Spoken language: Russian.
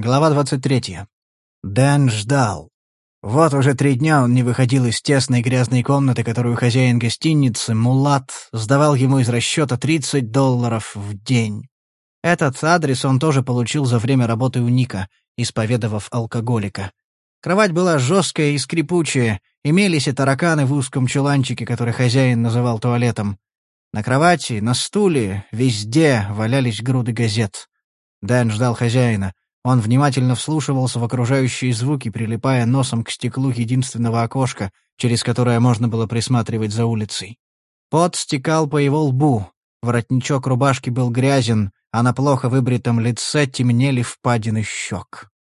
Глава 23. Дэн ждал. Вот уже три дня он не выходил из тесной грязной комнаты, которую хозяин гостиницы, Мулат, сдавал ему из расчета 30 долларов в день. Этот адрес он тоже получил за время работы у Ника, исповедовав алкоголика. Кровать была жесткая и скрипучая, имелись и тараканы в узком чуланчике, который хозяин называл туалетом. На кровати, на стуле, везде валялись груды газет. Дэн ждал хозяина. Он внимательно вслушивался в окружающие звуки, прилипая носом к стеклу единственного окошка, через которое можно было присматривать за улицей. Пот стекал по его лбу, воротничок рубашки был грязен, а на плохо выбритом лице темнели впадины щек.